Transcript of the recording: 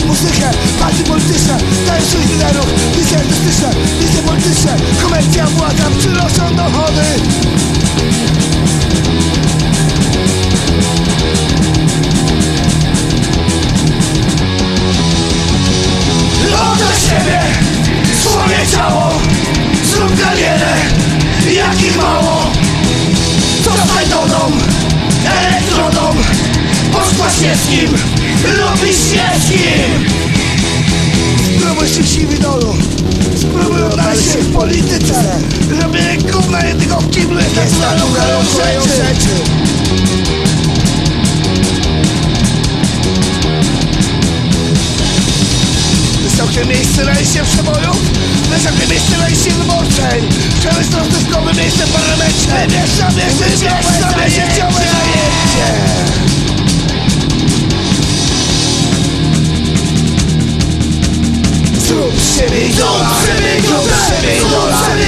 Kończy muzykę, partie polityczne. Daje swoich liderów, wizje artystyczne Wizje polityczne, komercja, błagam Przynoszą dochody. Oddaj siebie, swoje ciało. Zrób karierę, jakich mało. Zostań doną, elektroną Poszła się z kim, robisz wszystkim Spróbuj szczęśliwy dolu. Spróbuj odnaleźć się w polityce. Robię gówna jednego w kiblu Tak staną karą rzeczy. Wysokie miejsce na liście przebojów Wysokie miejsce na liście wyborczej. Przemysł rozdyskowy miejsce parlamenczne Wiesz, wiesz, wiesz, wiesz, Siebie don't, siebie don't, siebie don't, siebie